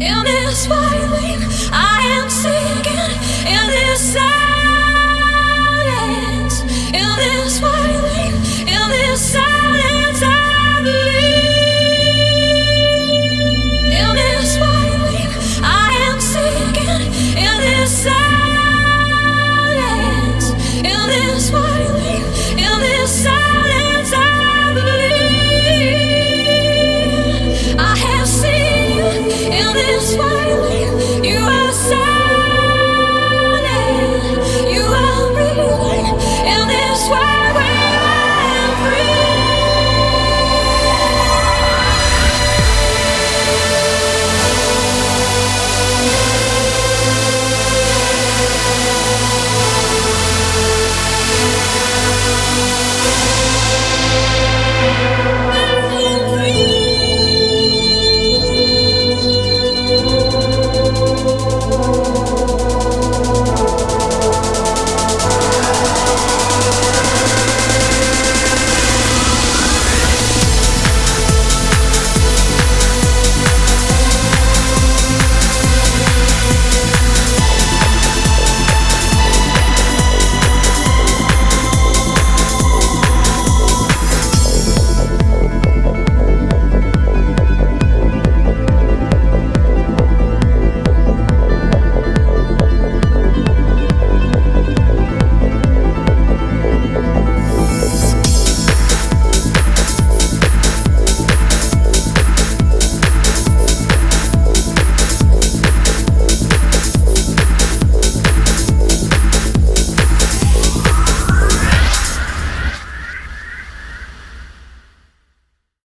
in his violin. feel this way.